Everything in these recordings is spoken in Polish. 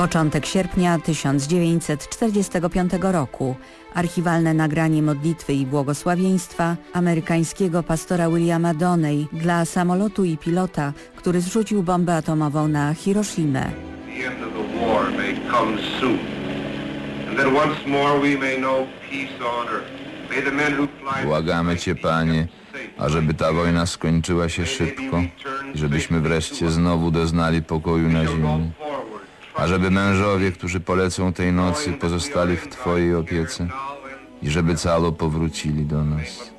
Początek sierpnia 1945 roku. Archiwalne nagranie modlitwy i błogosławieństwa amerykańskiego pastora Williama Doney dla samolotu i pilota, który zrzucił bombę atomową na Hiroshimę. Błagamy Cię, Panie, ażeby ta wojna skończyła się szybko i żebyśmy wreszcie znowu doznali pokoju na ziemi. Ażeby mężowie, którzy polecą tej nocy, pozostali w Twojej opiece i żeby calo powrócili do nas.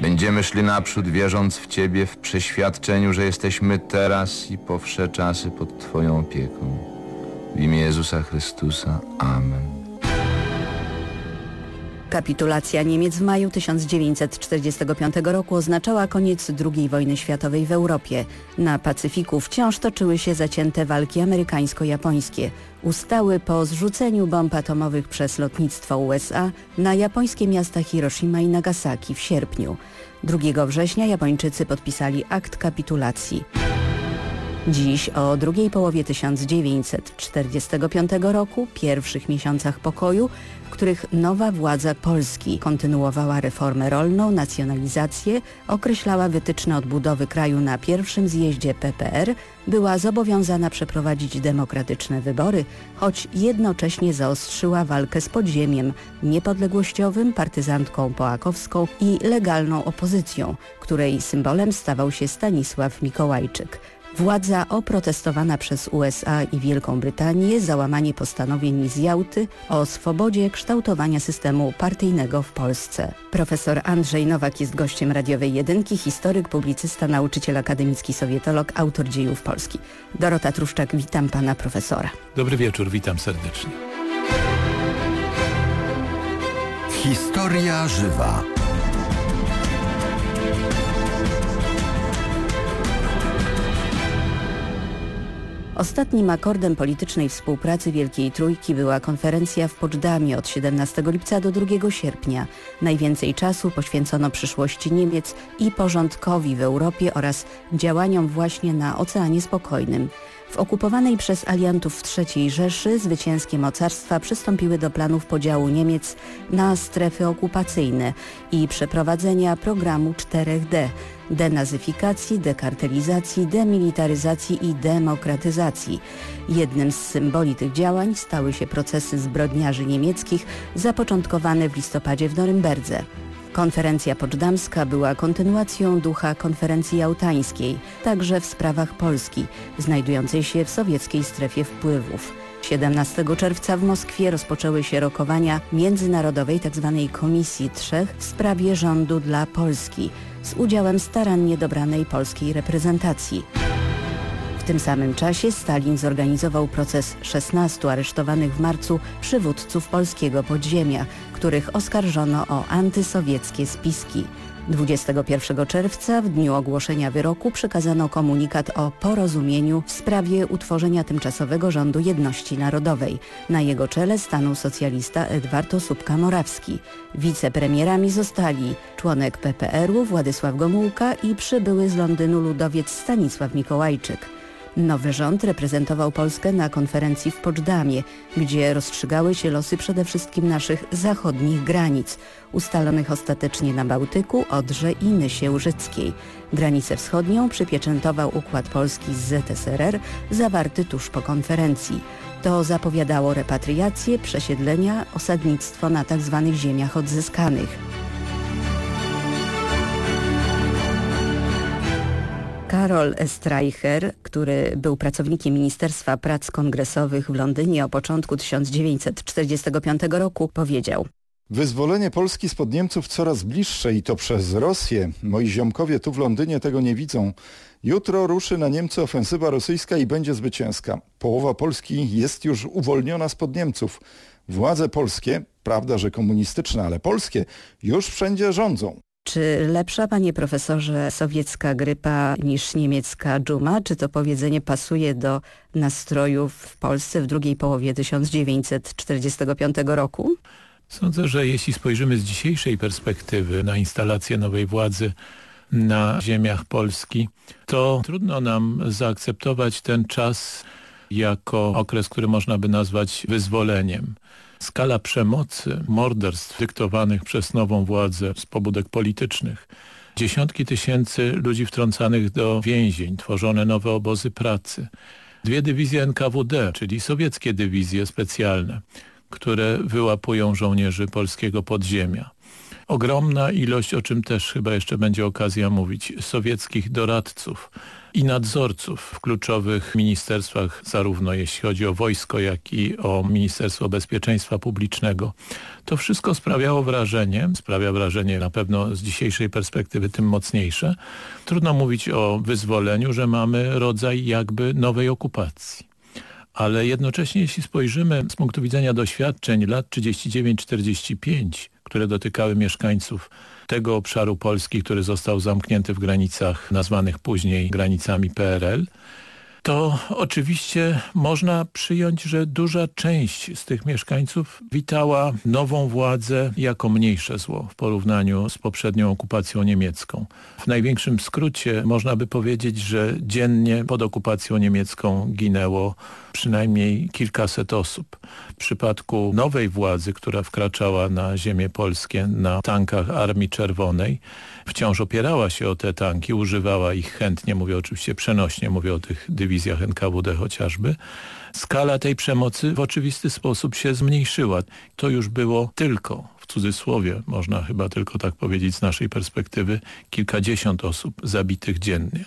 Będziemy szli naprzód, wierząc w Ciebie, w przeświadczeniu, że jesteśmy teraz i po wsze czasy pod Twoją opieką. W imię Jezusa Chrystusa. Amen. Kapitulacja Niemiec w maju 1945 roku oznaczała koniec II wojny światowej w Europie. Na Pacyfiku wciąż toczyły się zacięte walki amerykańsko-japońskie. Ustały po zrzuceniu bomb atomowych przez lotnictwo USA na japońskie miasta Hiroshima i Nagasaki w sierpniu. 2 września Japończycy podpisali akt kapitulacji. Dziś o drugiej połowie 1945 roku, pierwszych miesiącach pokoju, w których nowa władza Polski kontynuowała reformę rolną, nacjonalizację, określała wytyczne odbudowy kraju na pierwszym zjeździe PPR, była zobowiązana przeprowadzić demokratyczne wybory, choć jednocześnie zaostrzyła walkę z podziemiem niepodległościowym, partyzantką połakowską i legalną opozycją, której symbolem stawał się Stanisław Mikołajczyk. Władza oprotestowana przez USA i Wielką Brytanię załamanie postanowień z Jałty o swobodzie kształtowania systemu partyjnego w Polsce. Profesor Andrzej Nowak jest gościem radiowej jedynki, historyk, publicysta, nauczyciel akademicki, sowietolog, autor dziejów Polski. Dorota Truszczak, witam pana profesora. Dobry wieczór, witam serdecznie. Historia żywa. Ostatnim akordem politycznej współpracy Wielkiej Trójki była konferencja w Poczdamie od 17 lipca do 2 sierpnia. Najwięcej czasu poświęcono przyszłości Niemiec i porządkowi w Europie oraz działaniom właśnie na Oceanie Spokojnym. W okupowanej przez aliantów III Rzeszy zwycięskie mocarstwa przystąpiły do planów podziału Niemiec na strefy okupacyjne i przeprowadzenia programu 4D denazyfikacji, dekartelizacji, demilitaryzacji i demokratyzacji. Jednym z symboli tych działań stały się procesy zbrodniarzy niemieckich zapoczątkowane w listopadzie w Norymberdze. Konferencja poczdamska była kontynuacją ducha konferencji jałtańskiej, także w sprawach Polski, znajdującej się w sowieckiej strefie wpływów. 17 czerwca w Moskwie rozpoczęły się rokowania międzynarodowej tzw. Tak Komisji Trzech w sprawie rządu dla Polski z udziałem starannie dobranej polskiej reprezentacji. W tym samym czasie Stalin zorganizował proces 16 aresztowanych w marcu przywódców polskiego podziemia, których oskarżono o antysowieckie spiski. 21 czerwca w dniu ogłoszenia wyroku przekazano komunikat o porozumieniu w sprawie utworzenia tymczasowego rządu jedności narodowej. Na jego czele stanął socjalista Edward Osóbka-Morawski. Wicepremierami zostali członek PPR-u Władysław Gomułka i przybyły z Londynu ludowiec Stanisław Mikołajczyk. Nowy rząd reprezentował Polskę na konferencji w Poczdamie, gdzie rozstrzygały się losy przede wszystkim naszych zachodnich granic, ustalonych ostatecznie na Bałtyku, Odrze i Nysie Łużyckiej. Granicę wschodnią przypieczętował Układ Polski z ZSRR zawarty tuż po konferencji. To zapowiadało repatriację, przesiedlenia, osadnictwo na tzw. Tak ziemiach odzyskanych. Karol Streicher, który był pracownikiem Ministerstwa Prac Kongresowych w Londynie o początku 1945 roku, powiedział Wyzwolenie Polski spod Niemców coraz bliższe i to przez Rosję. Moi ziomkowie tu w Londynie tego nie widzą. Jutro ruszy na Niemcy ofensywa rosyjska i będzie zwycięska. Połowa Polski jest już uwolniona spod Niemców. Władze polskie, prawda, że komunistyczne, ale polskie, już wszędzie rządzą. Czy lepsza, panie profesorze, sowiecka grypa niż niemiecka dżuma? Czy to powiedzenie pasuje do nastrojów w Polsce w drugiej połowie 1945 roku? Sądzę, że jeśli spojrzymy z dzisiejszej perspektywy na instalację nowej władzy na ziemiach Polski, to trudno nam zaakceptować ten czas jako okres, który można by nazwać wyzwoleniem. Skala przemocy, morderstw dyktowanych przez nową władzę z pobudek politycznych, dziesiątki tysięcy ludzi wtrącanych do więzień, tworzone nowe obozy pracy, dwie dywizje NKWD, czyli sowieckie dywizje specjalne, które wyłapują żołnierzy polskiego podziemia. Ogromna ilość, o czym też chyba jeszcze będzie okazja mówić, sowieckich doradców i nadzorców w kluczowych ministerstwach, zarówno jeśli chodzi o wojsko, jak i o Ministerstwo Bezpieczeństwa Publicznego. To wszystko sprawiało wrażenie, sprawia wrażenie na pewno z dzisiejszej perspektywy tym mocniejsze. Trudno mówić o wyzwoleniu, że mamy rodzaj jakby nowej okupacji ale jednocześnie jeśli spojrzymy z punktu widzenia doświadczeń lat 39-45, które dotykały mieszkańców tego obszaru Polski, który został zamknięty w granicach nazwanych później granicami PRL, to oczywiście można przyjąć, że duża część z tych mieszkańców witała nową władzę jako mniejsze zło w porównaniu z poprzednią okupacją niemiecką. W największym skrócie można by powiedzieć, że dziennie pod okupacją niemiecką ginęło przynajmniej kilkaset osób. W przypadku nowej władzy, która wkraczała na ziemię polskie na tankach Armii Czerwonej, wciąż opierała się o te tanki, używała ich chętnie, mówię oczywiście przenośnie, mówię o tych dywizjach NKWD chociażby, skala tej przemocy w oczywisty sposób się zmniejszyła. To już było tylko, w cudzysłowie, można chyba tylko tak powiedzieć z naszej perspektywy, kilkadziesiąt osób zabitych dziennie.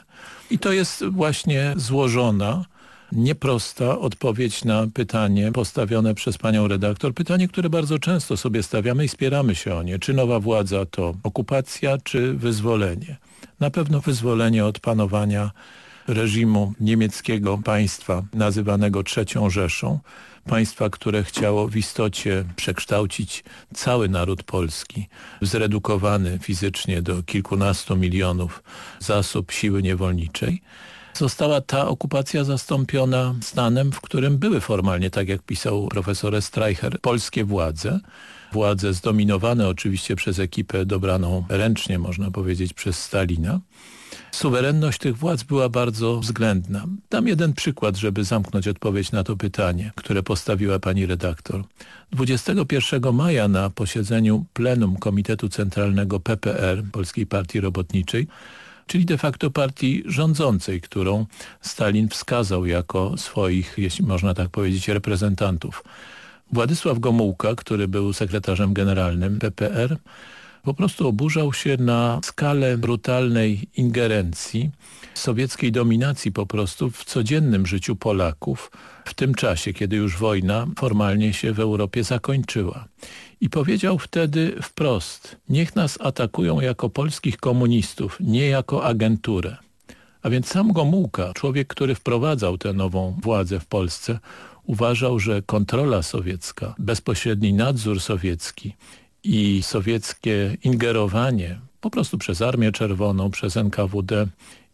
I to jest właśnie złożona, nieprosta odpowiedź na pytanie postawione przez panią redaktor. Pytanie, które bardzo często sobie stawiamy i spieramy się o nie. Czy nowa władza to okupacja, czy wyzwolenie? Na pewno wyzwolenie od panowania reżimu niemieckiego państwa nazywanego trzecią Rzeszą. Państwa, które chciało w istocie przekształcić cały naród polski, zredukowany fizycznie do kilkunastu milionów zasób siły niewolniczej została ta okupacja zastąpiona stanem, w którym były formalnie, tak jak pisał profesor Streicher, polskie władze. Władze zdominowane oczywiście przez ekipę dobraną ręcznie, można powiedzieć, przez Stalina. Suwerenność tych władz była bardzo względna. Dam jeden przykład, żeby zamknąć odpowiedź na to pytanie, które postawiła pani redaktor. 21 maja na posiedzeniu plenum Komitetu Centralnego PPR, Polskiej Partii Robotniczej, czyli de facto partii rządzącej, którą Stalin wskazał jako swoich, jeśli można tak powiedzieć, reprezentantów. Władysław Gomułka, który był sekretarzem generalnym PPR, po prostu oburzał się na skalę brutalnej ingerencji, sowieckiej dominacji po prostu w codziennym życiu Polaków w tym czasie, kiedy już wojna formalnie się w Europie zakończyła. I powiedział wtedy wprost, niech nas atakują jako polskich komunistów, nie jako agenturę. A więc sam Gomułka, człowiek, który wprowadzał tę nową władzę w Polsce, uważał, że kontrola sowiecka, bezpośredni nadzór sowiecki i sowieckie ingerowanie po prostu przez Armię Czerwoną, przez NKWD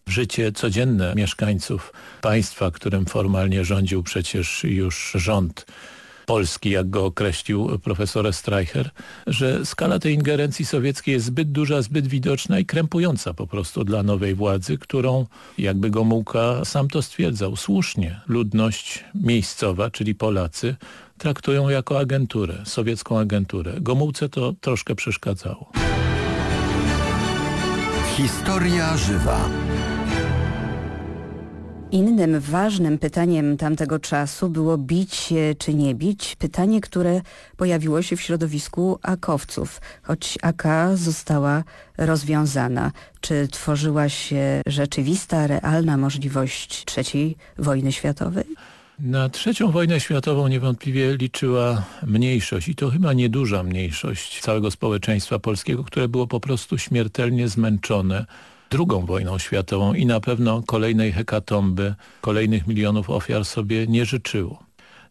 życie codzienne mieszkańców państwa, którym formalnie rządził przecież już rząd Polski, jak go określił profesor Streicher, że skala tej ingerencji sowieckiej jest zbyt duża, zbyt widoczna i krępująca po prostu dla nowej władzy, którą, jakby Gomułka sam to stwierdzał, słusznie ludność miejscowa, czyli Polacy, traktują jako agenturę, sowiecką agenturę. Gomułce to troszkę przeszkadzało. Historia żywa. Innym ważnym pytaniem tamtego czasu było bić czy nie bić. Pytanie, które pojawiło się w środowisku akowców, choć AK została rozwiązana. Czy tworzyła się rzeczywista, realna możliwość trzeciej wojny światowej? Na trzecią wojnę światową niewątpliwie liczyła mniejszość i to chyba nieduża mniejszość całego społeczeństwa polskiego, które było po prostu śmiertelnie zmęczone drugą wojną światową i na pewno kolejnej hekatomby, kolejnych milionów ofiar sobie nie życzyło.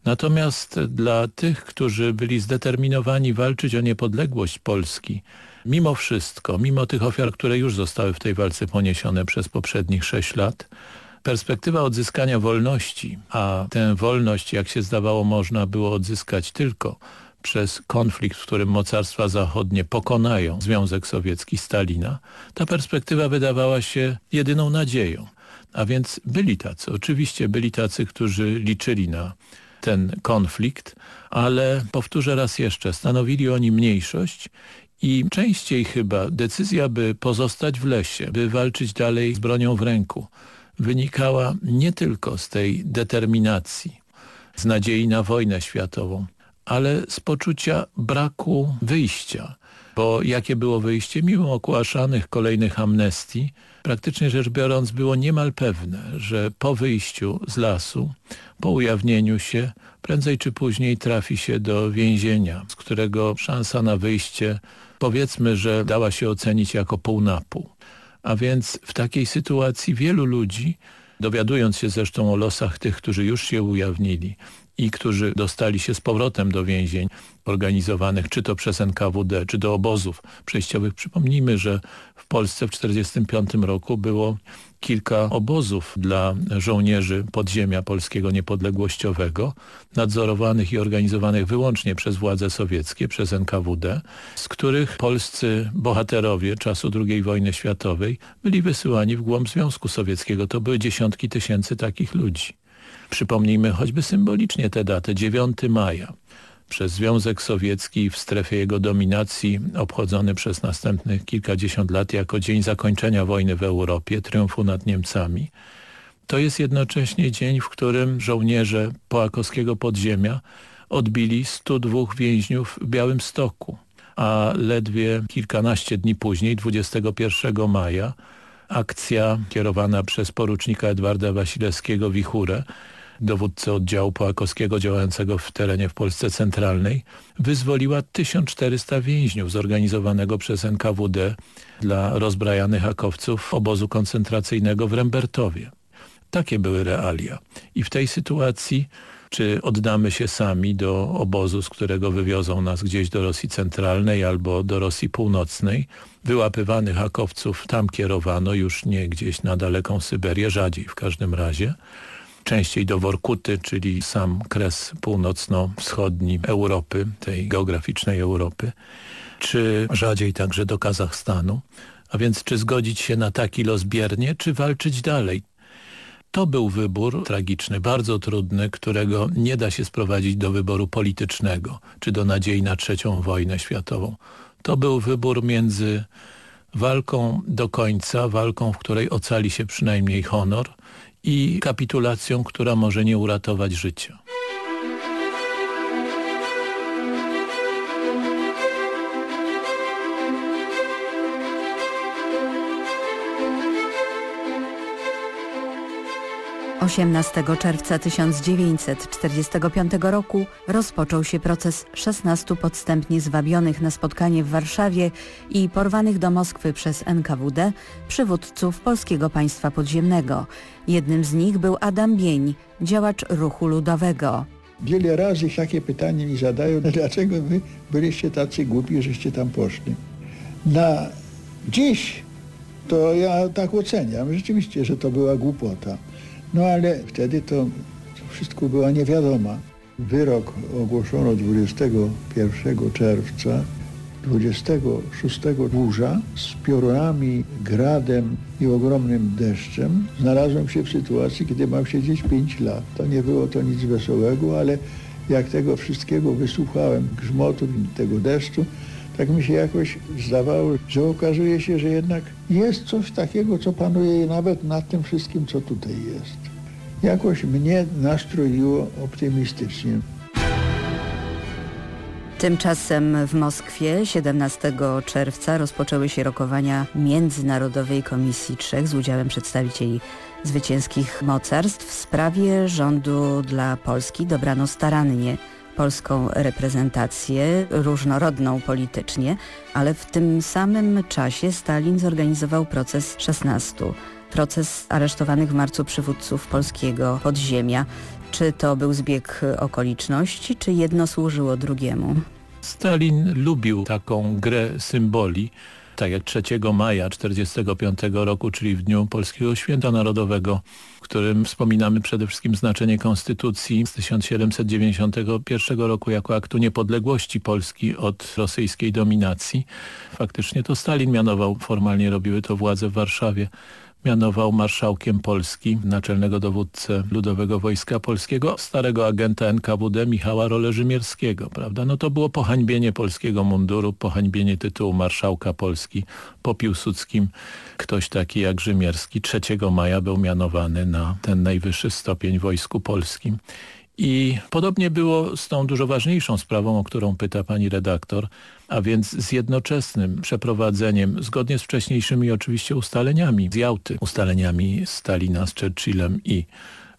Natomiast dla tych, którzy byli zdeterminowani walczyć o niepodległość Polski, mimo wszystko, mimo tych ofiar, które już zostały w tej walce poniesione przez poprzednich sześć lat, perspektywa odzyskania wolności, a tę wolność, jak się zdawało, można było odzyskać tylko przez konflikt, w którym mocarstwa zachodnie pokonają Związek Sowiecki Stalina, ta perspektywa wydawała się jedyną nadzieją. A więc byli tacy, oczywiście byli tacy, którzy liczyli na ten konflikt, ale powtórzę raz jeszcze, stanowili oni mniejszość i częściej chyba decyzja, by pozostać w lesie, by walczyć dalej z bronią w ręku, wynikała nie tylko z tej determinacji, z nadziei na wojnę światową, ale z poczucia braku wyjścia. Bo jakie było wyjście? Mimo okłaszanych kolejnych amnestii, praktycznie rzecz biorąc było niemal pewne, że po wyjściu z lasu, po ujawnieniu się, prędzej czy później trafi się do więzienia, z którego szansa na wyjście powiedzmy, że dała się ocenić jako pół na pół. A więc w takiej sytuacji wielu ludzi, dowiadując się zresztą o losach tych, którzy już się ujawnili i którzy dostali się z powrotem do więzień organizowanych czy to przez NKWD, czy do obozów przejściowych. Przypomnijmy, że w Polsce w 1945 roku było kilka obozów dla żołnierzy podziemia polskiego niepodległościowego, nadzorowanych i organizowanych wyłącznie przez władze sowieckie, przez NKWD, z których polscy bohaterowie czasu II wojny światowej byli wysyłani w głąb Związku Sowieckiego. To były dziesiątki tysięcy takich ludzi. Przypomnijmy choćby symbolicznie tę datę, 9 maja przez Związek Sowiecki w strefie jego dominacji obchodzony przez następnych kilkadziesiąt lat jako dzień zakończenia wojny w Europie, triumfu nad Niemcami. To jest jednocześnie dzień, w którym żołnierze połakowskiego podziemia odbili 102 więźniów w Białym Stoku, a ledwie kilkanaście dni później, 21 maja, akcja kierowana przez porucznika Edwarda Wasilewskiego Wichurę dowódcę oddziału połakowskiego działającego w terenie w Polsce Centralnej, wyzwoliła 1400 więźniów zorganizowanego przez NKWD dla rozbrajanych akowców obozu koncentracyjnego w Rembertowie. Takie były realia. I w tej sytuacji czy oddamy się sami do obozu, z którego wywiozą nas gdzieś do Rosji Centralnej albo do Rosji Północnej. Wyłapywanych hakowców tam kierowano, już nie gdzieś na daleką Syberię, rzadziej w każdym razie częściej do Workuty, czyli sam kres północno-wschodni Europy, tej geograficznej Europy, czy rzadziej także do Kazachstanu. A więc czy zgodzić się na taki los biernie, czy walczyć dalej? To był wybór tragiczny, bardzo trudny, którego nie da się sprowadzić do wyboru politycznego, czy do nadziei na trzecią wojnę światową. To był wybór między walką do końca, walką, w której ocali się przynajmniej honor, i kapitulacją, która może nie uratować życia. 18 czerwca 1945 roku rozpoczął się proces 16 podstępnie zwabionych na spotkanie w Warszawie i porwanych do Moskwy przez NKWD przywódców Polskiego Państwa Podziemnego. Jednym z nich był Adam Bień, działacz ruchu ludowego. Wiele razy takie pytanie mi zadają, dlaczego wy byliście tacy głupi, żeście tam poszli. Na dziś to ja tak oceniam, rzeczywiście, że to była głupota. No ale wtedy to wszystko była niewiadoma. Wyrok ogłoszono 21 czerwca 26 burza z piorunami, gradem i ogromnym deszczem. Znalazłem się w sytuacji, kiedy mam siedzieć 5 lat. To nie było to nic wesołego, ale jak tego wszystkiego wysłuchałem, grzmotu tego deszczu, tak mi się jakoś zdawało, że okazuje się, że jednak jest coś takiego, co panuje nawet nad tym wszystkim, co tutaj jest. Jakoś mnie nastroiło optymistycznie. Tymczasem w Moskwie 17 czerwca rozpoczęły się rokowania Międzynarodowej Komisji Trzech z udziałem przedstawicieli zwycięskich mocarstw w sprawie rządu dla Polski. Dobrano starannie polską reprezentację, różnorodną politycznie, ale w tym samym czasie Stalin zorganizował proces 16. Proces aresztowanych w marcu przywódców polskiego podziemia. Czy to był zbieg okoliczności, czy jedno służyło drugiemu? Stalin lubił taką grę symboli. Tak jak 3 maja 1945 roku, czyli w dniu Polskiego Święta Narodowego, w którym wspominamy przede wszystkim znaczenie Konstytucji z 1791 roku jako aktu niepodległości Polski od rosyjskiej dominacji. Faktycznie to Stalin mianował, formalnie robiły to władze w Warszawie, mianował marszałkiem Polski naczelnego dowódcę Ludowego Wojska Polskiego, starego agenta NKWD Michała Roleżymierskiego, prawda? No to było pohańbienie polskiego munduru, pohańbienie tytułu marszałka Polski po Piłsudskim. Ktoś taki jak Rzymierski 3 maja był mianowany na ten najwyższy stopień w Wojsku Polskim. I podobnie było z tą dużo ważniejszą sprawą, o którą pyta pani redaktor, a więc z jednoczesnym przeprowadzeniem, zgodnie z wcześniejszymi oczywiście ustaleniami z Jałty, ustaleniami Stalina z Churchillem i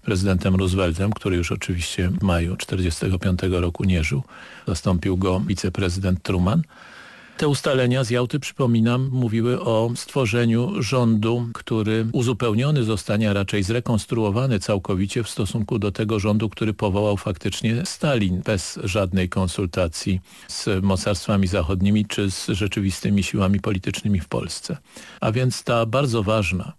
prezydentem Rooseveltem, który już oczywiście w maju 1945 roku nie żył. Zastąpił go wiceprezydent Truman. Te ustalenia z Jałty, przypominam, mówiły o stworzeniu rządu, który uzupełniony zostanie, a raczej zrekonstruowany całkowicie w stosunku do tego rządu, który powołał faktycznie Stalin, bez żadnej konsultacji z mocarstwami zachodnimi czy z rzeczywistymi siłami politycznymi w Polsce. A więc ta bardzo ważna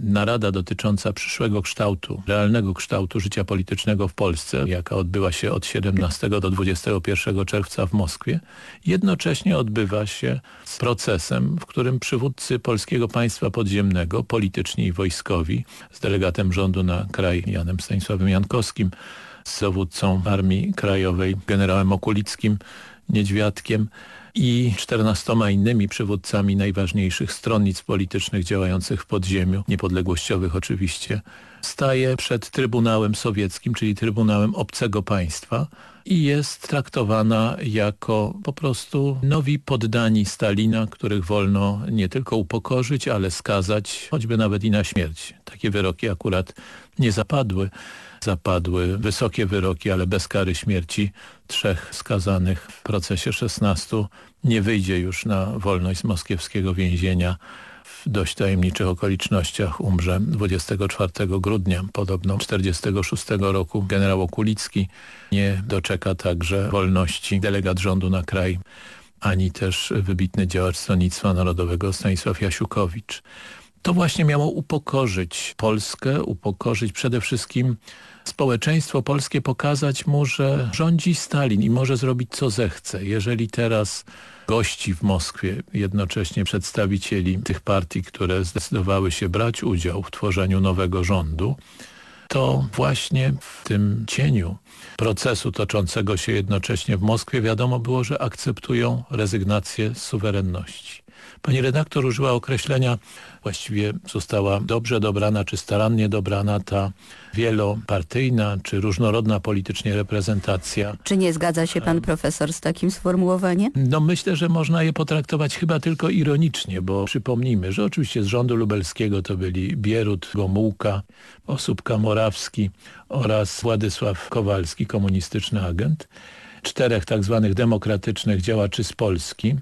narada dotycząca przyszłego kształtu, realnego kształtu życia politycznego w Polsce, jaka odbyła się od 17 do 21 czerwca w Moskwie, jednocześnie odbywa się z procesem, w którym przywódcy polskiego państwa podziemnego, polityczni i wojskowi, z delegatem rządu na kraj Janem Stanisławem Jankowskim, z dowódcą Armii Krajowej generałem Okulickim, Niedźwiadkiem, i 14 innymi przywódcami najważniejszych stronnic politycznych działających w podziemiu, niepodległościowych oczywiście, staje przed Trybunałem Sowieckim, czyli Trybunałem Obcego Państwa i jest traktowana jako po prostu nowi poddani Stalina, których wolno nie tylko upokorzyć, ale skazać, choćby nawet i na śmierć. Takie wyroki akurat nie zapadły zapadły wysokie wyroki, ale bez kary śmierci trzech skazanych w procesie 16 nie wyjdzie już na wolność z moskiewskiego więzienia. W dość tajemniczych okolicznościach umrze 24 grudnia podobno 46 roku generał Okulicki. Nie doczeka także wolności delegat rządu na kraj ani też wybitny działacz Stronnictwa Narodowego Stanisław Jasiukowicz. To właśnie miało upokorzyć Polskę, upokorzyć przede wszystkim społeczeństwo polskie, pokazać mu, że rządzi Stalin i może zrobić co zechce. Jeżeli teraz gości w Moskwie, jednocześnie przedstawicieli tych partii, które zdecydowały się brać udział w tworzeniu nowego rządu, to właśnie w tym cieniu procesu toczącego się jednocześnie w Moskwie wiadomo było, że akceptują rezygnację z suwerenności. Pani redaktor użyła określenia, właściwie została dobrze dobrana, czy starannie dobrana ta wielopartyjna, czy różnorodna politycznie reprezentacja. Czy nie zgadza się pan profesor z takim sformułowaniem? No myślę, że można je potraktować chyba tylko ironicznie, bo przypomnijmy, że oczywiście z rządu lubelskiego to byli Bierut, Gomułka, Osóbka Morawski oraz Władysław Kowalski, komunistyczny agent czterech tak zwanych demokratycznych działaczy z Polski.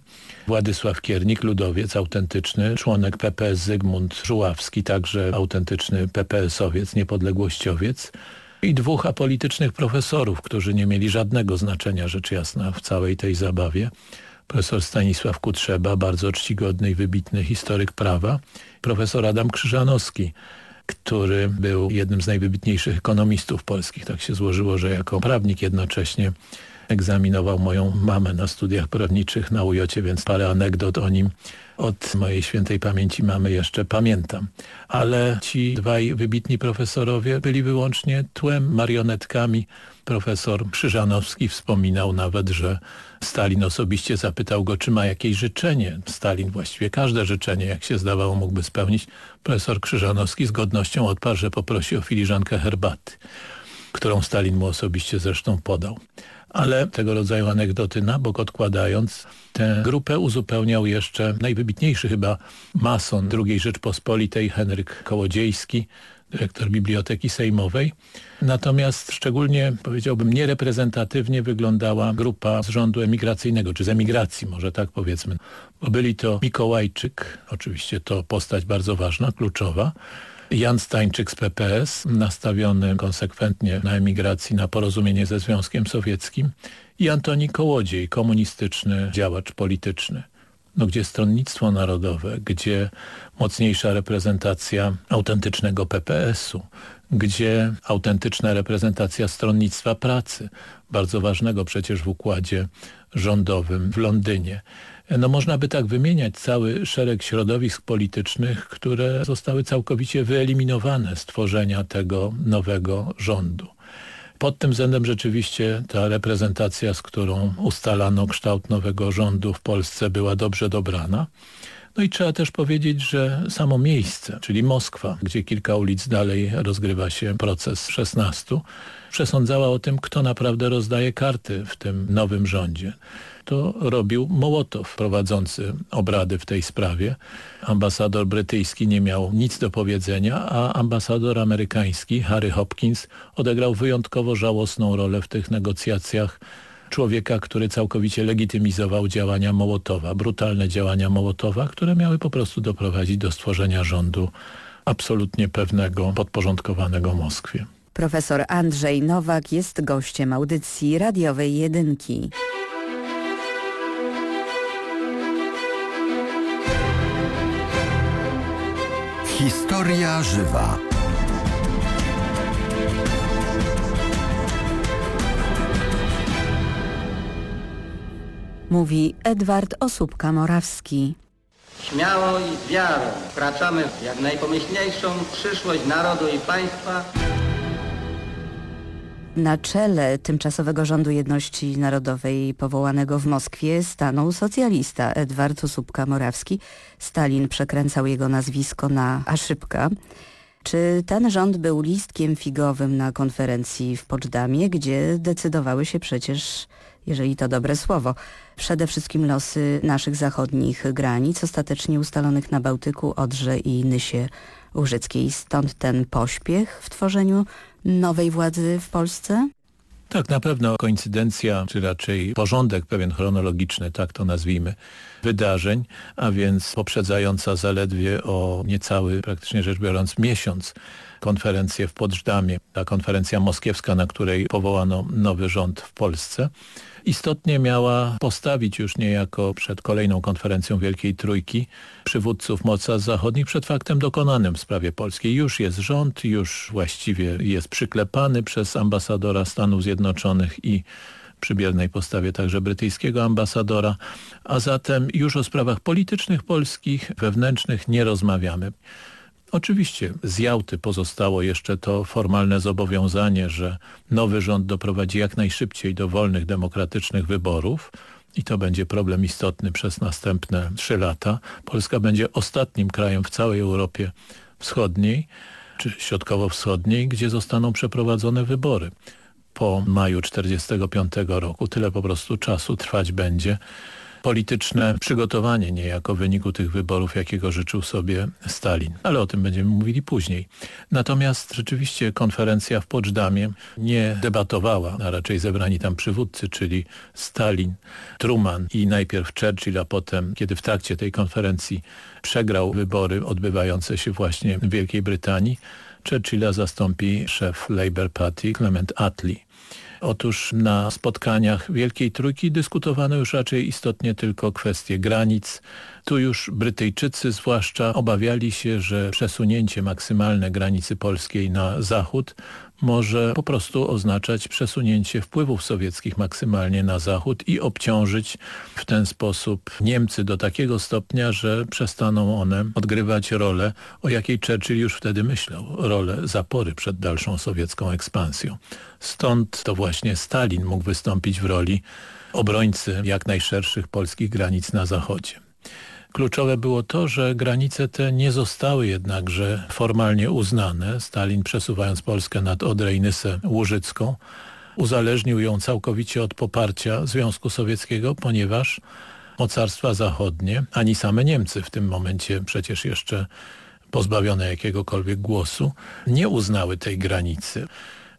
Władysław Kiernik, ludowiec autentyczny, członek PPS Zygmunt Żuławski, także autentyczny PPS-owiec, niepodległościowiec i dwóch apolitycznych profesorów, którzy nie mieli żadnego znaczenia, rzecz jasna, w całej tej zabawie. Profesor Stanisław Kutrzeba, bardzo czcigodny i wybitny historyk prawa. Profesor Adam Krzyżanowski, który był jednym z najwybitniejszych ekonomistów polskich. Tak się złożyło, że jako prawnik jednocześnie egzaminował moją mamę na studiach prawniczych na Ujocie, więc parę anegdot o nim od mojej świętej pamięci mamy jeszcze pamiętam. Ale ci dwaj wybitni profesorowie byli wyłącznie tłem, marionetkami. Profesor Krzyżanowski wspominał nawet, że Stalin osobiście zapytał go, czy ma jakieś życzenie. Stalin właściwie każde życzenie, jak się zdawało, mógłby spełnić. Profesor Krzyżanowski z godnością odparł, że poprosi o filiżankę herbaty, którą Stalin mu osobiście zresztą podał ale tego rodzaju anegdoty na bok odkładając, tę grupę uzupełniał jeszcze najwybitniejszy chyba mason II Rzeczpospolitej Henryk Kołodziejski, dyrektor Biblioteki Sejmowej. Natomiast szczególnie, powiedziałbym, niereprezentatywnie wyglądała grupa z rządu emigracyjnego, czy z emigracji, może tak powiedzmy. Bo byli to Mikołajczyk, oczywiście to postać bardzo ważna, kluczowa, Jan Stańczyk z PPS, nastawiony konsekwentnie na emigracji, na porozumienie ze Związkiem Sowieckim i Antoni Kołodziej, komunistyczny działacz polityczny. no, gdzie stronnictwo narodowe, gdzie mocniejsza reprezentacja autentycznego PPS-u, gdzie autentyczna reprezentacja stronnictwa pracy, bardzo ważnego przecież w układzie rządowym w Londynie. No można by tak wymieniać cały szereg środowisk politycznych, które zostały całkowicie wyeliminowane z tworzenia tego nowego rządu. Pod tym względem rzeczywiście ta reprezentacja, z którą ustalano kształt nowego rządu w Polsce była dobrze dobrana. No i trzeba też powiedzieć, że samo miejsce, czyli Moskwa, gdzie kilka ulic dalej rozgrywa się proces 16, przesądzała o tym, kto naprawdę rozdaje karty w tym nowym rządzie to robił Mołotow, prowadzący obrady w tej sprawie. Ambasador brytyjski nie miał nic do powiedzenia, a ambasador amerykański Harry Hopkins odegrał wyjątkowo żałosną rolę w tych negocjacjach człowieka, który całkowicie legitymizował działania Mołotowa, brutalne działania Mołotowa, które miały po prostu doprowadzić do stworzenia rządu absolutnie pewnego, podporządkowanego Moskwie. Profesor Andrzej Nowak jest gościem audycji radiowej Jedynki. Historia żywa. Mówi Edward Osóbka-Morawski. Śmiało i z wiarą wkraczamy w jak najpomyślniejszą przyszłość narodu i państwa. Na czele tymczasowego rządu jedności narodowej powołanego w Moskwie stanął socjalista Edward Usupka-Morawski. Stalin przekręcał jego nazwisko na Aszybka. Czy ten rząd był listkiem figowym na konferencji w Poczdamie, gdzie decydowały się przecież, jeżeli to dobre słowo, przede wszystkim losy naszych zachodnich granic, ostatecznie ustalonych na Bałtyku, Odrze i Nysie Łużyckiej. Stąd ten pośpiech w tworzeniu nowej władzy w Polsce? Tak, na pewno koincydencja, czy raczej porządek pewien chronologiczny, tak to nazwijmy, wydarzeń, a więc poprzedzająca zaledwie o niecały, praktycznie rzecz biorąc, miesiąc konferencję w Poczdamie, ta konferencja moskiewska, na której powołano nowy rząd w Polsce, istotnie miała postawić już niejako przed kolejną konferencją Wielkiej Trójki przywódców mocarstw zachodnich przed faktem dokonanym w sprawie polskiej. Już jest rząd, już właściwie jest przyklepany przez ambasadora Stanów Zjednoczonych i przy biernej postawie także brytyjskiego ambasadora, a zatem już o sprawach politycznych polskich, wewnętrznych nie rozmawiamy. Oczywiście z Jałty pozostało jeszcze to formalne zobowiązanie, że nowy rząd doprowadzi jak najszybciej do wolnych, demokratycznych wyborów i to będzie problem istotny przez następne trzy lata. Polska będzie ostatnim krajem w całej Europie Wschodniej czy Środkowo-Wschodniej, gdzie zostaną przeprowadzone wybory po maju 1945 roku. Tyle po prostu czasu trwać będzie polityczne przygotowanie niejako w wyniku tych wyborów, jakiego życzył sobie Stalin. Ale o tym będziemy mówili później. Natomiast rzeczywiście konferencja w Poczdamie nie debatowała, a raczej zebrani tam przywódcy, czyli Stalin, Truman i najpierw Churchill, a potem, kiedy w trakcie tej konferencji przegrał wybory odbywające się właśnie w Wielkiej Brytanii, Churchilla zastąpi szef Labour Party Clement Attlee. Otóż na spotkaniach Wielkiej Trójki dyskutowano już raczej istotnie tylko kwestie granic. Tu już Brytyjczycy zwłaszcza obawiali się, że przesunięcie maksymalne granicy polskiej na zachód może po prostu oznaczać przesunięcie wpływów sowieckich maksymalnie na zachód i obciążyć w ten sposób Niemcy do takiego stopnia, że przestaną one odgrywać rolę, o jakiej Churchill już wtedy myślał, rolę zapory przed dalszą sowiecką ekspansją. Stąd to właśnie Stalin mógł wystąpić w roli obrońcy jak najszerszych polskich granic na zachodzie. Kluczowe było to, że granice te nie zostały jednakże formalnie uznane. Stalin przesuwając Polskę nad Odrę i Nysę Łużycką uzależnił ją całkowicie od poparcia Związku Sowieckiego, ponieważ mocarstwa zachodnie, ani same Niemcy w tym momencie przecież jeszcze pozbawione jakiegokolwiek głosu, nie uznały tej granicy.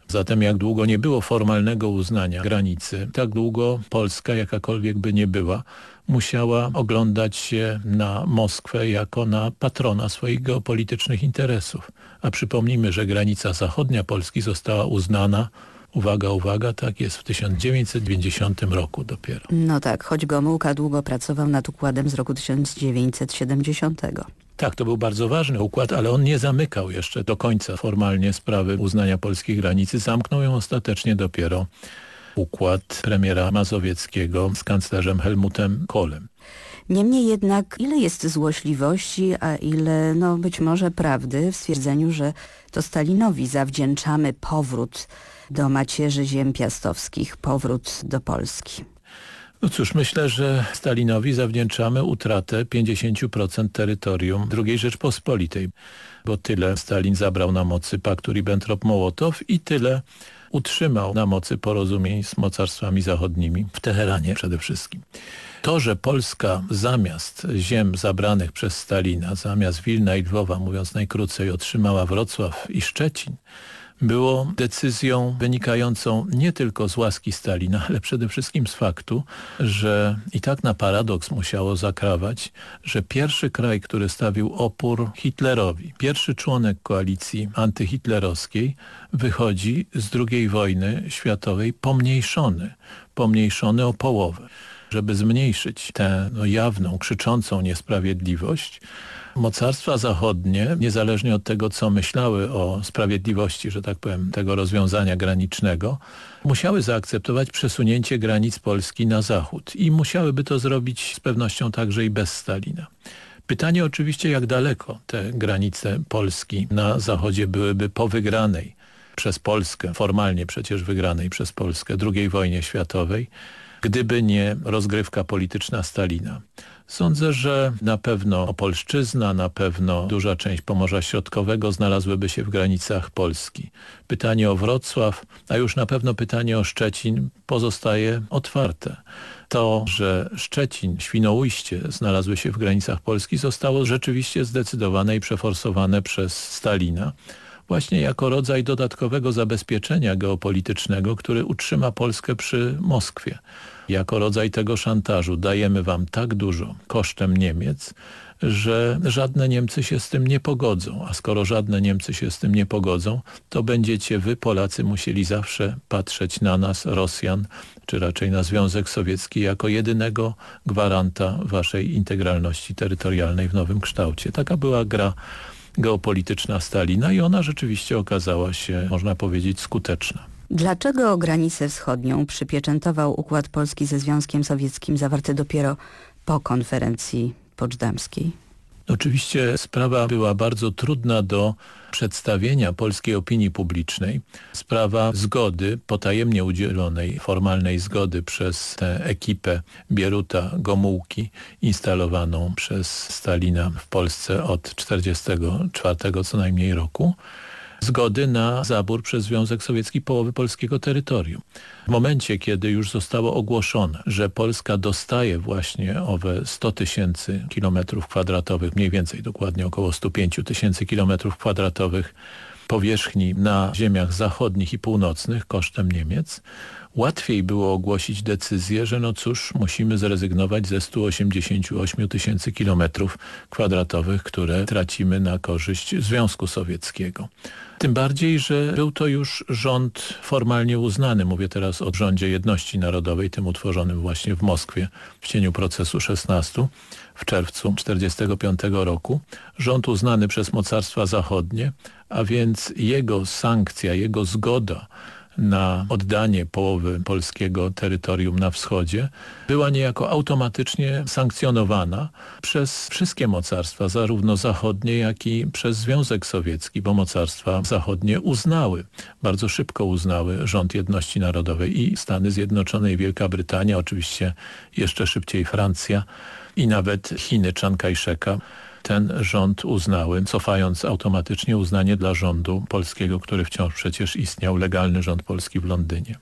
Zatem jak długo nie było formalnego uznania granicy, tak długo Polska, jakakolwiek by nie była, musiała oglądać się na Moskwę jako na patrona swoich geopolitycznych interesów. A przypomnijmy, że granica zachodnia Polski została uznana Uwaga, uwaga, tak jest w 1990 roku dopiero. No tak, choć Gomułka długo pracował nad układem z roku 1970. Tak, to był bardzo ważny układ, ale on nie zamykał jeszcze do końca formalnie sprawy uznania polskiej granicy. Zamknął ją ostatecznie dopiero układ premiera Mazowieckiego z kanclerzem Helmutem Kohlem. Niemniej jednak, ile jest złośliwości, a ile, no być może prawdy w stwierdzeniu, że to Stalinowi zawdzięczamy powrót do macierzy ziem piastowskich, powrót do Polski. No cóż, myślę, że Stalinowi zawdzięczamy utratę 50% terytorium II Rzeczpospolitej, bo tyle Stalin zabrał na mocy paktu Ribbentrop-Mołotow i tyle utrzymał na mocy porozumień z mocarstwami zachodnimi, w Teheranie przede wszystkim. To, że Polska zamiast ziem zabranych przez Stalina, zamiast Wilna i Lwowa, mówiąc najkrócej, otrzymała Wrocław i Szczecin, było decyzją wynikającą nie tylko z łaski Stalina, ale przede wszystkim z faktu, że i tak na paradoks musiało zakrawać, że pierwszy kraj, który stawił opór Hitlerowi, pierwszy członek koalicji antyhitlerowskiej wychodzi z II wojny światowej pomniejszony, pomniejszony o połowę. Żeby zmniejszyć tę no, jawną, krzyczącą niesprawiedliwość, mocarstwa zachodnie, niezależnie od tego, co myślały o sprawiedliwości, że tak powiem, tego rozwiązania granicznego, musiały zaakceptować przesunięcie granic Polski na zachód i musiałyby to zrobić z pewnością także i bez Stalina. Pytanie oczywiście, jak daleko te granice Polski na zachodzie byłyby po wygranej przez Polskę, formalnie przecież wygranej przez Polskę II wojnie światowej, gdyby nie rozgrywka polityczna Stalina. Sądzę, że na pewno Opolszczyzna, na pewno duża część Pomorza Środkowego znalazłyby się w granicach Polski. Pytanie o Wrocław, a już na pewno pytanie o Szczecin pozostaje otwarte. To, że Szczecin, Świnoujście znalazły się w granicach Polski zostało rzeczywiście zdecydowane i przeforsowane przez Stalina właśnie jako rodzaj dodatkowego zabezpieczenia geopolitycznego, który utrzyma Polskę przy Moskwie. Jako rodzaj tego szantażu dajemy wam tak dużo kosztem Niemiec, że żadne Niemcy się z tym nie pogodzą. A skoro żadne Niemcy się z tym nie pogodzą, to będziecie wy, Polacy, musieli zawsze patrzeć na nas, Rosjan, czy raczej na Związek Sowiecki, jako jedynego gwaranta waszej integralności terytorialnej w nowym kształcie. Taka była gra geopolityczna Stalina i ona rzeczywiście okazała się, można powiedzieć, skuteczna. Dlaczego granicę wschodnią przypieczętował Układ Polski ze Związkiem Sowieckim zawarty dopiero po konferencji poczdamskiej? Oczywiście sprawa była bardzo trudna do przedstawienia polskiej opinii publicznej. Sprawa zgody, potajemnie udzielonej, formalnej zgody przez tę ekipę Bieruta Gomułki instalowaną przez Stalina w Polsce od 1944 co najmniej roku zgody na zabór przez Związek Sowiecki połowy polskiego terytorium. W momencie, kiedy już zostało ogłoszone, że Polska dostaje właśnie owe 100 tysięcy kilometrów kwadratowych, mniej więcej dokładnie około 105 tysięcy kilometrów kwadratowych powierzchni na ziemiach zachodnich i północnych kosztem Niemiec, łatwiej było ogłosić decyzję, że no cóż, musimy zrezygnować ze 188 tysięcy kilometrów kwadratowych, które tracimy na korzyść Związku Sowieckiego. Tym bardziej, że był to już rząd formalnie uznany. Mówię teraz o rządzie jedności narodowej, tym utworzonym właśnie w Moskwie w cieniu procesu 16 w czerwcu 1945 roku. Rząd uznany przez mocarstwa zachodnie, a więc jego sankcja, jego zgoda na oddanie połowy polskiego terytorium na wschodzie była niejako automatycznie sankcjonowana przez wszystkie mocarstwa, zarówno zachodnie, jak i przez Związek Sowiecki, bo mocarstwa zachodnie uznały, bardzo szybko uznały rząd jedności narodowej i Stany Zjednoczone i Wielka Brytania, oczywiście jeszcze szybciej Francja i nawet Chiny Chiang ten rząd uznały, cofając automatycznie uznanie dla rządu polskiego, który wciąż przecież istniał, legalny rząd polski w Londynie.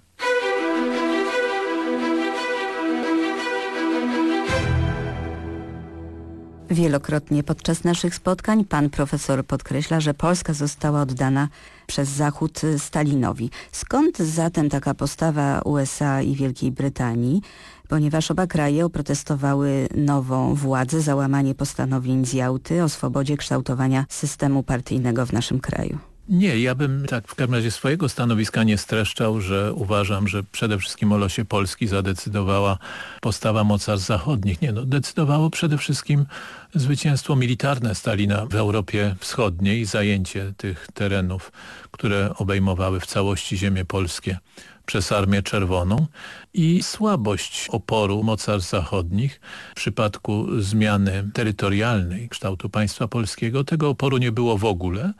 Wielokrotnie podczas naszych spotkań pan profesor podkreśla, że Polska została oddana przez Zachód Stalinowi. Skąd zatem taka postawa USA i Wielkiej Brytanii? Ponieważ oba kraje oprotestowały nową władzę za łamanie postanowień z Jałty o swobodzie kształtowania systemu partyjnego w naszym kraju. Nie, ja bym tak w każdym razie swojego stanowiska nie streszczał, że uważam, że przede wszystkim o losie Polski zadecydowała postawa mocarstw zachodnich. Nie, no decydowało przede wszystkim zwycięstwo militarne Stalina w Europie Wschodniej, zajęcie tych terenów, które obejmowały w całości ziemie polskie przez Armię Czerwoną i słabość oporu mocarstw zachodnich w przypadku zmiany terytorialnej kształtu państwa polskiego. Tego oporu nie było w ogóle.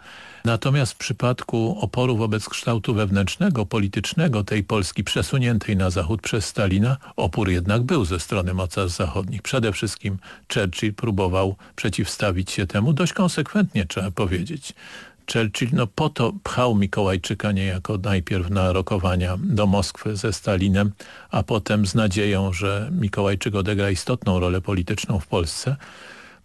Natomiast w przypadku oporu wobec kształtu wewnętrznego, politycznego tej Polski przesuniętej na zachód przez Stalina, opór jednak był ze strony mocarstw zachodnich. Przede wszystkim Churchill próbował przeciwstawić się temu dość konsekwentnie, trzeba powiedzieć. Churchill no po to pchał Mikołajczyka niejako najpierw na rokowania do Moskwy ze Stalinem, a potem z nadzieją, że Mikołajczyk odegra istotną rolę polityczną w Polsce,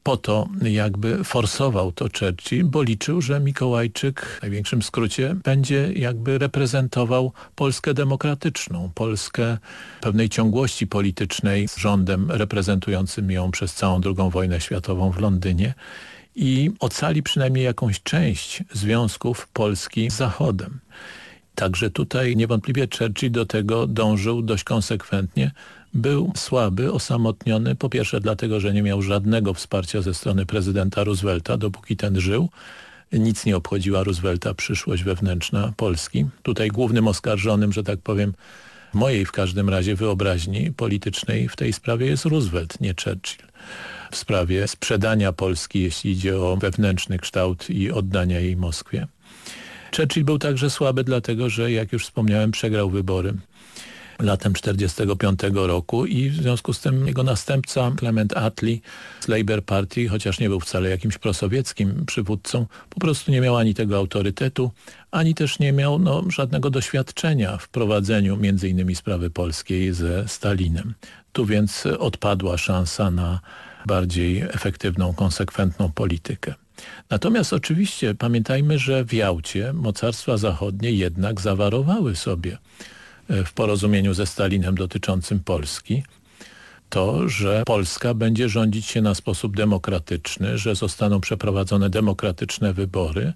po to jakby forsował to Churchill, bo liczył, że Mikołajczyk w największym skrócie będzie jakby reprezentował Polskę demokratyczną, Polskę pewnej ciągłości politycznej z rządem reprezentującym ją przez całą II wojnę światową w Londynie i ocali przynajmniej jakąś część związków Polski z Zachodem. Także tutaj niewątpliwie Churchill do tego dążył dość konsekwentnie. Był słaby, osamotniony, po pierwsze dlatego, że nie miał żadnego wsparcia ze strony prezydenta Roosevelta, dopóki ten żył. Nic nie obchodziła Roosevelta przyszłość wewnętrzna Polski. Tutaj głównym oskarżonym, że tak powiem, mojej w każdym razie wyobraźni politycznej w tej sprawie jest Roosevelt, nie Churchill w sprawie sprzedania Polski, jeśli idzie o wewnętrzny kształt i oddania jej Moskwie. Churchill był także słaby dlatego, że jak już wspomniałem przegrał wybory latem 1945 roku i w związku z tym jego następca Clement Attlee z Labour Party, chociaż nie był wcale jakimś prosowieckim przywódcą, po prostu nie miał ani tego autorytetu, ani też nie miał no, żadnego doświadczenia w prowadzeniu innymi sprawy polskiej ze Stalinem. Tu więc odpadła szansa na bardziej efektywną, konsekwentną politykę. Natomiast oczywiście pamiętajmy, że w Jałcie mocarstwa zachodnie jednak zawarowały sobie w porozumieniu ze Stalinem dotyczącym Polski to, że Polska będzie rządzić się na sposób demokratyczny, że zostaną przeprowadzone demokratyczne wybory.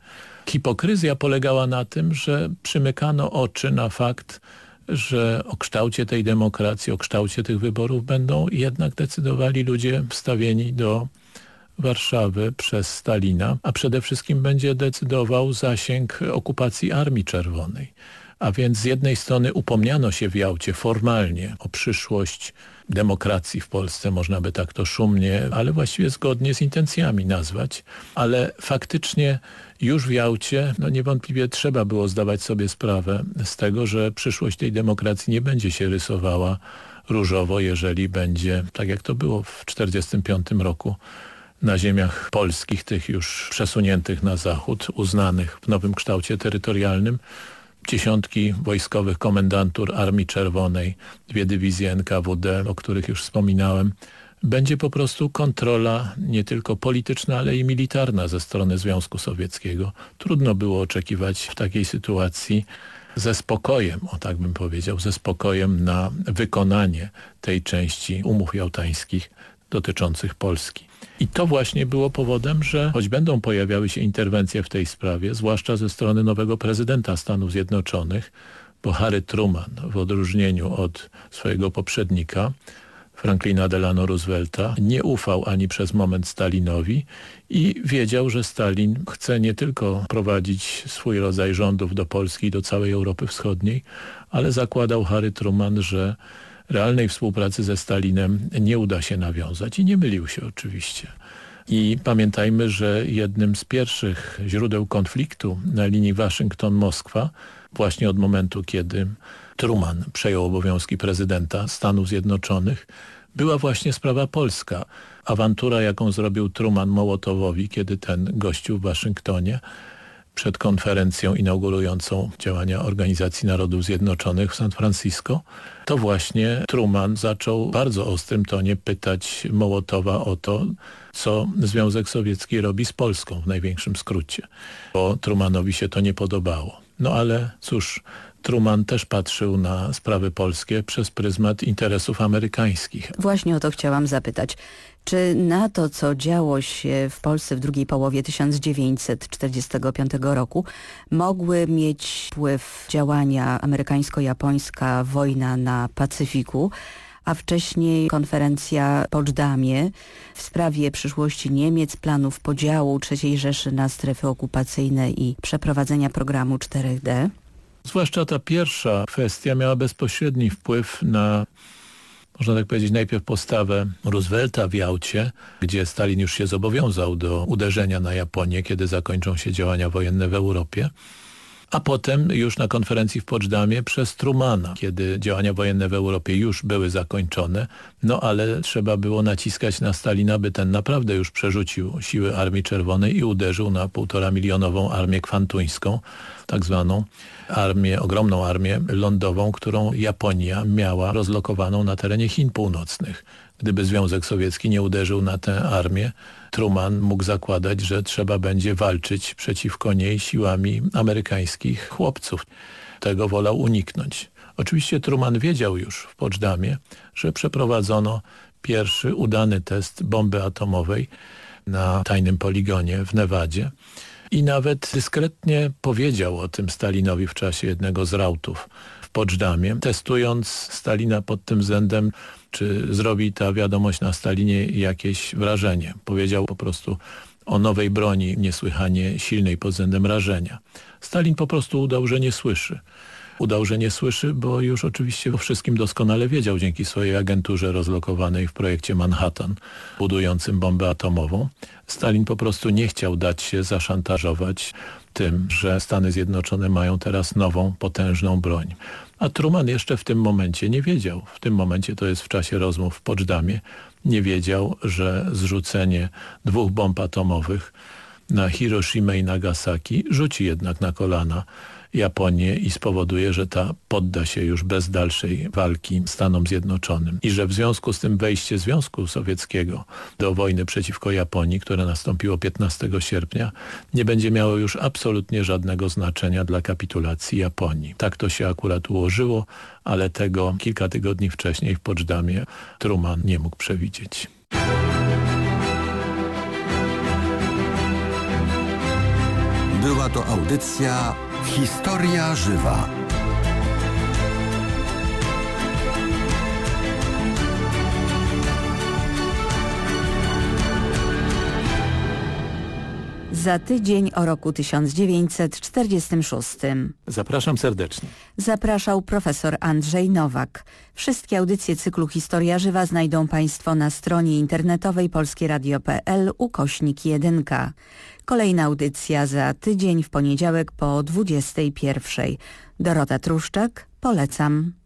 Hipokryzja polegała na tym, że przymykano oczy na fakt, że o kształcie tej demokracji, o kształcie tych wyborów będą jednak decydowali ludzie wstawieni do Warszawy przez Stalina, a przede wszystkim będzie decydował zasięg okupacji Armii Czerwonej. A więc z jednej strony upomniano się w Jałcie formalnie o przyszłość demokracji w Polsce, można by tak to szumnie, ale właściwie zgodnie z intencjami nazwać, ale faktycznie już w Jałcie no niewątpliwie trzeba było zdawać sobie sprawę z tego, że przyszłość tej demokracji nie będzie się rysowała różowo, jeżeli będzie, tak jak to było w 1945 roku, na ziemiach polskich, tych już przesuniętych na zachód, uznanych w nowym kształcie terytorialnym, dziesiątki wojskowych komendantur Armii Czerwonej, dwie dywizje NKWD, o których już wspominałem, będzie po prostu kontrola nie tylko polityczna, ale i militarna ze strony Związku Sowieckiego. Trudno było oczekiwać w takiej sytuacji ze spokojem, o tak bym powiedział, ze spokojem na wykonanie tej części umów jałtańskich dotyczących Polski. I to właśnie było powodem, że choć będą pojawiały się interwencje w tej sprawie, zwłaszcza ze strony nowego prezydenta Stanów Zjednoczonych, bo Harry Truman w odróżnieniu od swojego poprzednika Franklina Delano Roosevelta nie ufał ani przez moment Stalinowi i wiedział, że Stalin chce nie tylko prowadzić swój rodzaj rządów do Polski i do całej Europy Wschodniej, ale zakładał Harry Truman, że realnej współpracy ze Stalinem nie uda się nawiązać i nie mylił się oczywiście. I pamiętajmy, że jednym z pierwszych źródeł konfliktu na linii Waszyngton-Moskwa właśnie od momentu, kiedy Truman przejął obowiązki prezydenta Stanów Zjednoczonych, była właśnie sprawa polska. Awantura, jaką zrobił Truman Mołotowowi, kiedy ten gościł w Waszyngtonie, przed konferencją inaugurującą działania Organizacji Narodów Zjednoczonych w San Francisco, to właśnie Truman zaczął w bardzo ostrym tonie pytać Mołotowa o to, co Związek Sowiecki robi z Polską w największym skrócie, bo Trumanowi się to nie podobało. No ale cóż, Truman też patrzył na sprawy polskie przez pryzmat interesów amerykańskich. Właśnie o to chciałam zapytać. Czy na to, co działo się w Polsce w drugiej połowie 1945 roku, mogły mieć wpływ działania amerykańsko-japońska wojna na Pacyfiku, a wcześniej konferencja Poczdamie w sprawie przyszłości Niemiec, planów podziału III Rzeszy na strefy okupacyjne i przeprowadzenia programu 4D? Zwłaszcza ta pierwsza kwestia miała bezpośredni wpływ na można tak powiedzieć, najpierw postawę Roosevelta w Jałcie, gdzie Stalin już się zobowiązał do uderzenia na Japonię, kiedy zakończą się działania wojenne w Europie a potem już na konferencji w Poczdamie przez Trumana, kiedy działania wojenne w Europie już były zakończone, no ale trzeba było naciskać na Stalina, by ten naprawdę już przerzucił siły Armii Czerwonej i uderzył na półtora milionową armię kwantuńską, tak zwaną armię, ogromną armię lądową, którą Japonia miała rozlokowaną na terenie Chin Północnych. Gdyby Związek Sowiecki nie uderzył na tę armię, Truman mógł zakładać, że trzeba będzie walczyć przeciwko niej siłami amerykańskich chłopców. Tego wolał uniknąć. Oczywiście Truman wiedział już w Poczdamie, że przeprowadzono pierwszy udany test bomby atomowej na tajnym poligonie w Nevadzie i nawet dyskretnie powiedział o tym Stalinowi w czasie jednego z rautów Poczdamie, testując Stalina pod tym względem, czy zrobi ta wiadomość na Stalinie jakieś wrażenie. Powiedział po prostu o nowej broni niesłychanie silnej pod względem rażenia. Stalin po prostu udał, że nie słyszy. Udał, że nie słyszy, bo już oczywiście o wszystkim doskonale wiedział dzięki swojej agenturze rozlokowanej w projekcie Manhattan, budującym bombę atomową. Stalin po prostu nie chciał dać się zaszantażować tym, że Stany Zjednoczone mają teraz nową, potężną broń. A Truman jeszcze w tym momencie nie wiedział. W tym momencie, to jest w czasie rozmów w Poczdamie, nie wiedział, że zrzucenie dwóch bomb atomowych na Hiroshima i Nagasaki rzuci jednak na kolana Japonię i spowoduje, że ta podda się już bez dalszej walki Stanom Zjednoczonym. I że w związku z tym wejście Związku Sowieckiego do wojny przeciwko Japonii, które nastąpiło 15 sierpnia, nie będzie miało już absolutnie żadnego znaczenia dla kapitulacji Japonii. Tak to się akurat ułożyło, ale tego kilka tygodni wcześniej w Poczdamie Truman nie mógł przewidzieć. Była to audycja Historia żywa. Za tydzień o roku 1946. Zapraszam serdecznie. Zapraszał profesor Andrzej Nowak. Wszystkie audycje cyklu Historia Żywa znajdą Państwo na stronie internetowej polskieradio.pl ukośnik 1. Kolejna audycja za tydzień w poniedziałek po 21. Dorota Truszczak, polecam.